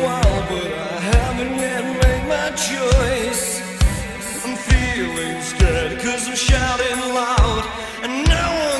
I but I haven't yet made my choice. I'm feeling scared cause I'm shouting loud and no one